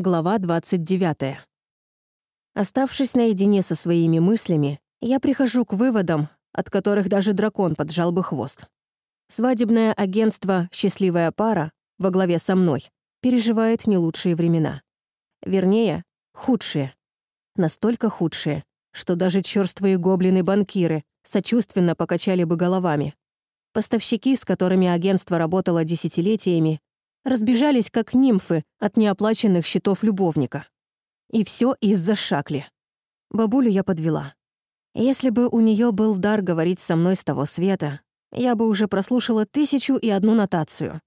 Глава 29. Оставшись наедине со своими мыслями, я прихожу к выводам, от которых даже дракон поджал бы хвост. Свадебное агентство «Счастливая пара» во главе со мной переживает не лучшие времена. Вернее, худшие. Настолько худшие, что даже чёрствые гоблины-банкиры сочувственно покачали бы головами. Поставщики, с которыми агентство работало десятилетиями, разбежались как нимфы от неоплаченных счетов любовника. И все из-за шакли. Бабулю я подвела. Если бы у нее был дар говорить со мной с того света, я бы уже прослушала тысячу и одну нотацию.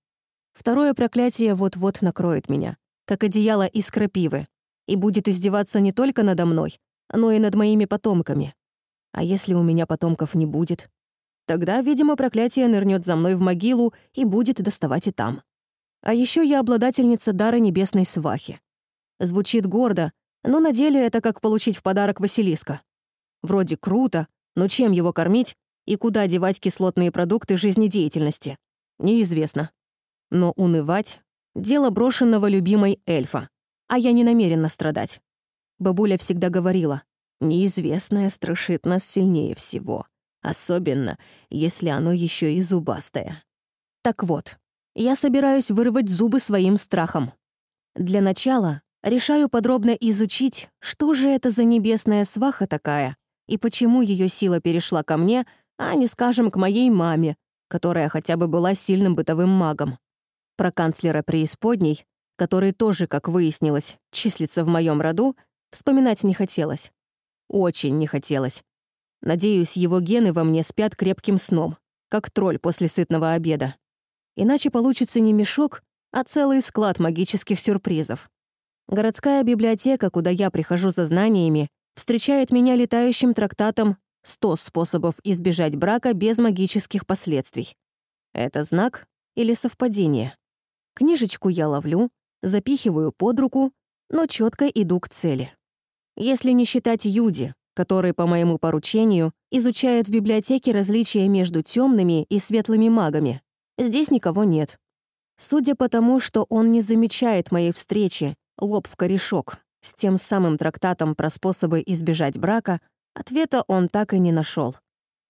Второе проклятие вот-вот накроет меня, как одеяло из крапивы, и будет издеваться не только надо мной, но и над моими потомками. А если у меня потомков не будет? Тогда, видимо, проклятие нырнет за мной в могилу и будет доставать и там. А еще я обладательница дара небесной свахи. Звучит гордо, но на деле это как получить в подарок Василиска. Вроде круто, но чем его кормить и куда девать кислотные продукты жизнедеятельности? Неизвестно. Но унывать — дело брошенного любимой эльфа, а я не намерена страдать. Бабуля всегда говорила, неизвестное страшит нас сильнее всего, особенно если оно еще и зубастое. Так вот, я собираюсь вырвать зубы своим страхом. Для начала решаю подробно изучить, что же это за небесная сваха такая, и почему ее сила перешла ко мне, а не, скажем, к моей маме, которая хотя бы была сильным бытовым магом. Про канцлера преисподней, который тоже, как выяснилось, числится в моем роду, вспоминать не хотелось. Очень не хотелось. Надеюсь, его гены во мне спят крепким сном, как тролль после сытного обеда. Иначе получится не мешок, а целый склад магических сюрпризов. Городская библиотека, куда я прихожу за знаниями, встречает меня летающим трактатом «100 способов избежать брака без магических последствий». Это знак или совпадение? Книжечку я ловлю, запихиваю под руку, но четко иду к цели. Если не считать Юди, который, по моему поручению, изучает в библиотеке различия между темными и светлыми магами, Здесь никого нет. Судя по тому, что он не замечает моей встречи, лоб в корешок, с тем самым трактатом про способы избежать брака, ответа он так и не нашел.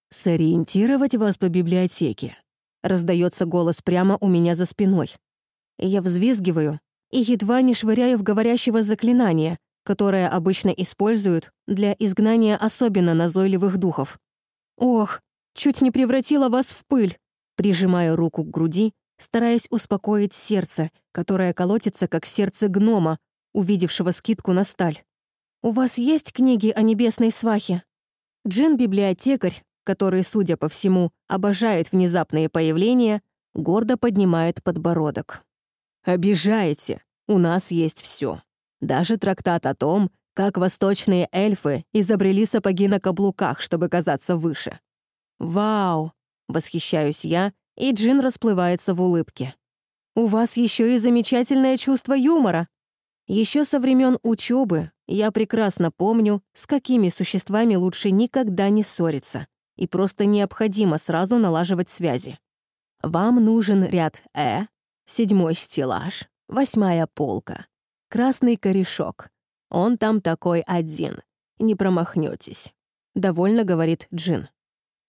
«Сориентировать вас по библиотеке», — раздается голос прямо у меня за спиной. Я взвизгиваю и едва не швыряю в говорящего заклинание, которое обычно используют для изгнания особенно назойливых духов. «Ох, чуть не превратила вас в пыль!» Прижимаю руку к груди, стараясь успокоить сердце, которое колотится, как сердце гнома, увидевшего скидку на сталь. «У вас есть книги о небесной свахе?» Джин-библиотекарь, который, судя по всему, обожает внезапные появления, гордо поднимает подбородок. «Обижаете. У нас есть все. Даже трактат о том, как восточные эльфы изобрели сапоги на каблуках, чтобы казаться выше. Вау! Восхищаюсь я, и Джин расплывается в улыбке. «У вас еще и замечательное чувство юмора. Еще со времен учебы я прекрасно помню, с какими существами лучше никогда не ссориться, и просто необходимо сразу налаживать связи. Вам нужен ряд «Э», седьмой стеллаж, восьмая полка, красный корешок. Он там такой один. Не промахнетесь. Довольно говорит Джин.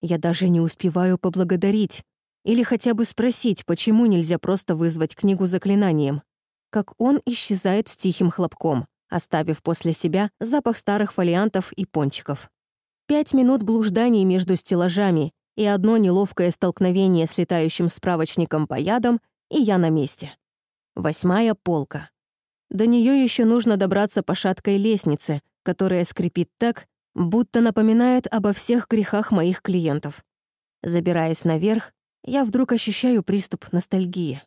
Я даже не успеваю поблагодарить. Или хотя бы спросить, почему нельзя просто вызвать книгу заклинанием. Как он исчезает с тихим хлопком, оставив после себя запах старых фолиантов и пончиков. Пять минут блужданий между стеллажами и одно неловкое столкновение с летающим справочником по ядам, и я на месте. Восьмая полка. До нее еще нужно добраться по шаткой лестнице, которая скрипит так, будто напоминает обо всех грехах моих клиентов. Забираясь наверх, я вдруг ощущаю приступ ностальгии.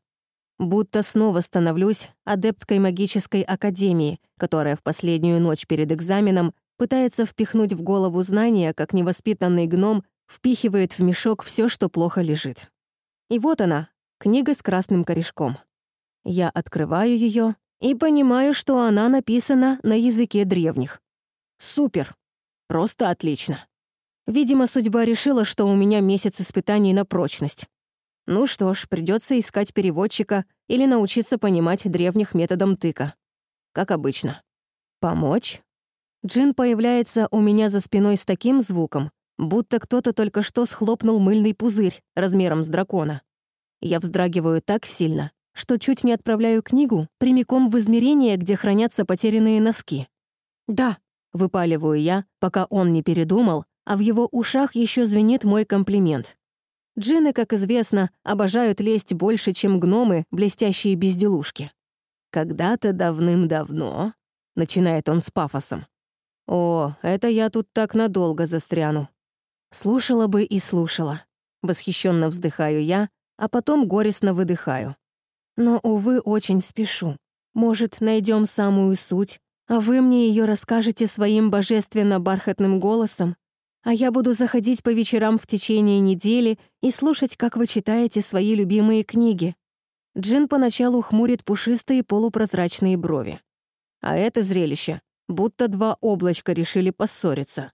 Будто снова становлюсь адепткой магической академии, которая в последнюю ночь перед экзаменом пытается впихнуть в голову знания, как невоспитанный гном впихивает в мешок все, что плохо лежит. И вот она, книга с красным корешком. Я открываю ее и понимаю, что она написана на языке древних. Супер! Просто отлично. Видимо, судьба решила, что у меня месяц испытаний на прочность. Ну что ж, придется искать переводчика или научиться понимать древних методом тыка. как обычно. Помочь? Джин появляется у меня за спиной с таким звуком, будто кто-то только что схлопнул мыльный пузырь размером с дракона. Я вздрагиваю так сильно, что чуть не отправляю книгу прямиком в измерение, где хранятся потерянные носки. «Да», — выпаливаю я, пока он не передумал, а в его ушах еще звенит мой комплимент. Джины, как известно, обожают лезть больше, чем гномы, блестящие безделушки. «Когда-то давным-давно», — начинает он с пафосом. «О, это я тут так надолго застряну». Слушала бы и слушала. Восхищенно вздыхаю я, а потом горестно выдыхаю. Но, увы, очень спешу. Может, найдем самую суть, а вы мне ее расскажете своим божественно-бархатным голосом, а я буду заходить по вечерам в течение недели и слушать, как вы читаете свои любимые книги. Джин поначалу хмурит пушистые полупрозрачные брови. А это зрелище, будто два облачка решили поссориться.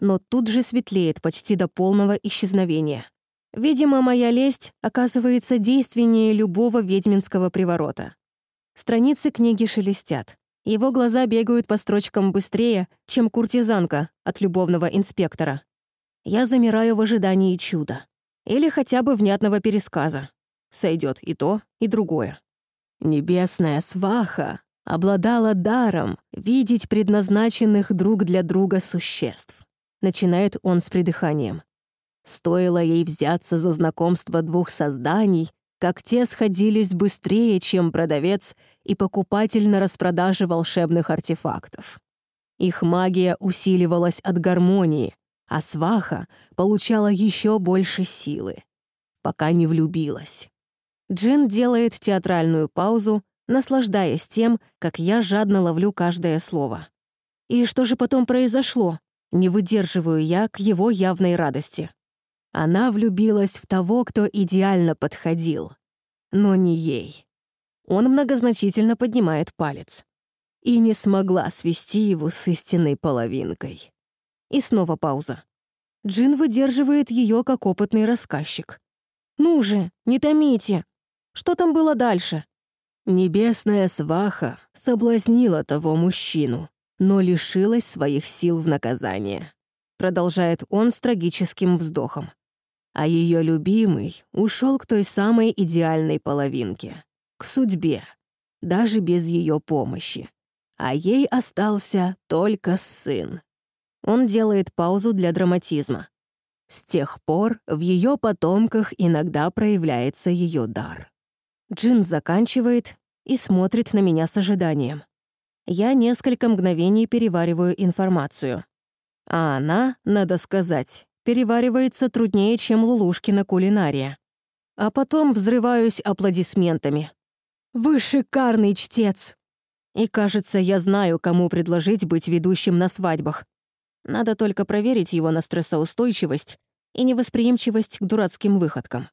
Но тут же светлеет почти до полного исчезновения. Видимо, моя лесть оказывается действеннее любого ведьминского приворота. Страницы книги шелестят. Его глаза бегают по строчкам быстрее, чем куртизанка от любовного инспектора. Я замираю в ожидании чуда. Или хотя бы внятного пересказа. Сойдет и то, и другое. Небесная сваха обладала даром видеть предназначенных друг для друга существ. Начинает он с придыханием. Стоило ей взяться за знакомство двух созданий, как те сходились быстрее, чем продавец и покупатель на распродаже волшебных артефактов. Их магия усиливалась от гармонии, а сваха получала еще больше силы, пока не влюбилась. Джин делает театральную паузу, наслаждаясь тем, как я жадно ловлю каждое слово. И что же потом произошло? Не выдерживаю я к его явной радости. Она влюбилась в того, кто идеально подходил. Но не ей. Он многозначительно поднимает палец. И не смогла свести его с истинной половинкой. И снова пауза. Джин выдерживает ее как опытный рассказчик. «Ну же, не томите! Что там было дальше?» Небесная сваха соблазнила того мужчину, но лишилась своих сил в наказание. Продолжает он с трагическим вздохом а ее любимый ушел к той самой идеальной половинке, к судьбе, даже без ее помощи. А ей остался только сын. Он делает паузу для драматизма. С тех пор в ее потомках иногда проявляется ее дар. Джин заканчивает и смотрит на меня с ожиданием. Я несколько мгновений перевариваю информацию. А она, надо сказать, переваривается труднее, чем Лулушкина кулинария. А потом взрываюсь аплодисментами. «Вы шикарный чтец!» И, кажется, я знаю, кому предложить быть ведущим на свадьбах. Надо только проверить его на стрессоустойчивость и невосприимчивость к дурацким выходкам.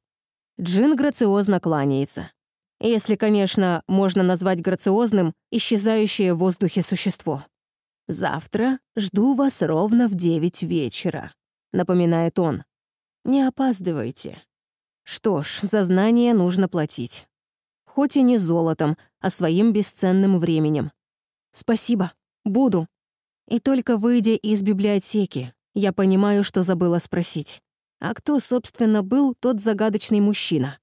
Джин грациозно кланяется. Если, конечно, можно назвать грациозным исчезающее в воздухе существо. «Завтра жду вас ровно в девять вечера», — напоминает он. «Не опаздывайте». Что ж, за знания нужно платить. Хоть и не золотом, а своим бесценным временем. «Спасибо, буду». И только выйдя из библиотеки, я понимаю, что забыла спросить. А кто, собственно, был тот загадочный мужчина?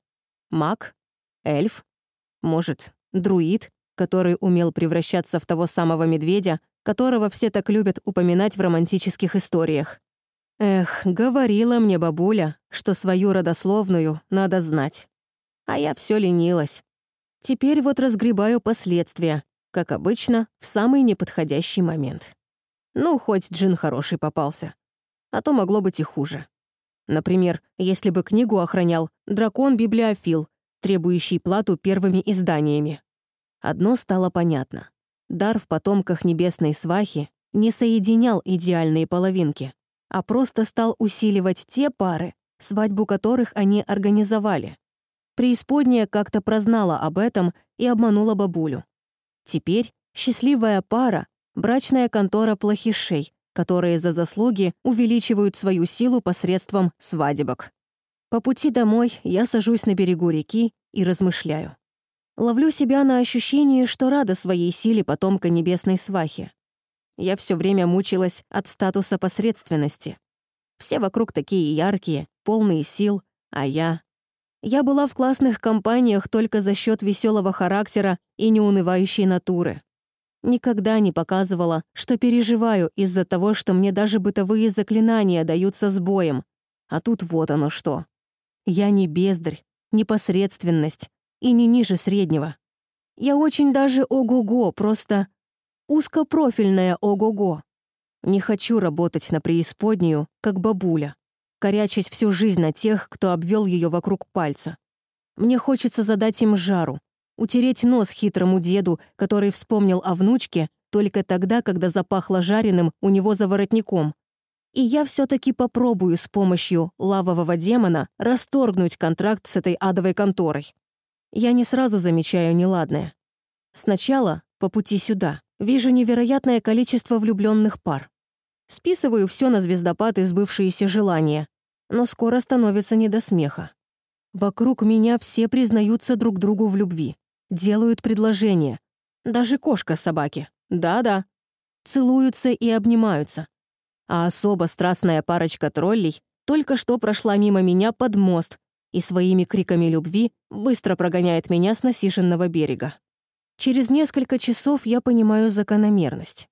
Маг? Эльф? Может, друид, который умел превращаться в того самого медведя, которого все так любят упоминать в романтических историях? Эх, говорила мне бабуля, что свою родословную надо знать. А я все ленилась. Теперь вот разгребаю последствия, как обычно, в самый неподходящий момент. Ну, хоть джин хороший попался. А то могло быть и хуже. Например, если бы книгу охранял дракон-библиофил, требующий плату первыми изданиями. Одно стало понятно. Дар в потомках небесной свахи не соединял идеальные половинки а просто стал усиливать те пары, свадьбу которых они организовали. Преисподняя как-то прознала об этом и обманула бабулю. Теперь счастливая пара — брачная контора плохишей, которые за заслуги увеличивают свою силу посредством свадебок. По пути домой я сажусь на берегу реки и размышляю. Ловлю себя на ощущении, что рада своей силе потомка небесной свахи. Я все время мучилась от статуса посредственности. Все вокруг такие яркие, полные сил, а я... Я была в классных компаниях только за счет веселого характера и неунывающей натуры. Никогда не показывала, что переживаю из-за того, что мне даже бытовые заклинания даются с боем. А тут вот оно что. Я не бездарь, не посредственность и не ниже среднего. Я очень даже ого-го, просто узкопрофильная ого-го. Не хочу работать на преисподнюю, как бабуля, корячить всю жизнь на тех, кто обвел ее вокруг пальца. Мне хочется задать им жару, утереть нос хитрому деду, который вспомнил о внучке только тогда, когда запахло жареным у него за воротником. И я все-таки попробую с помощью лавового демона расторгнуть контракт с этой адовой конторой. Я не сразу замечаю неладное. Сначала, по пути сюда, вижу невероятное количество влюбленных пар. Списываю все на звездопад и сбывшиеся желания, но скоро становится не до смеха. Вокруг меня все признаются друг другу в любви делают предложения. Даже кошка собаки. Да-да. Целуются и обнимаются. А особо страстная парочка троллей только что прошла мимо меня под мост и своими криками любви быстро прогоняет меня с насиженного берега. Через несколько часов я понимаю закономерность.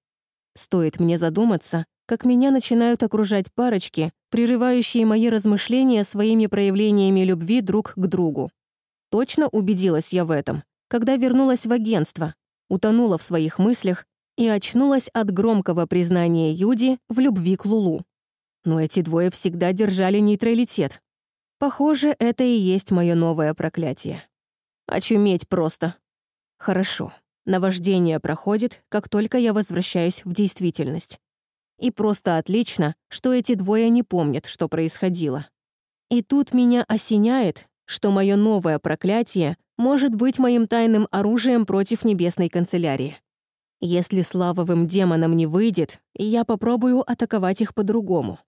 Стоит мне задуматься, как меня начинают окружать парочки, прерывающие мои размышления своими проявлениями любви друг к другу. Точно убедилась я в этом, когда вернулась в агентство, утонула в своих мыслях и очнулась от громкого признания Юди в любви к Лулу. Но эти двое всегда держали нейтралитет. Похоже, это и есть мое новое проклятие. Очуметь просто. Хорошо. Наваждение проходит, как только я возвращаюсь в действительность. И просто отлично, что эти двое не помнят, что происходило. И тут меня осеняет, что мое новое проклятие может быть моим тайным оружием против небесной канцелярии. Если славовым демонам не выйдет, я попробую атаковать их по-другому.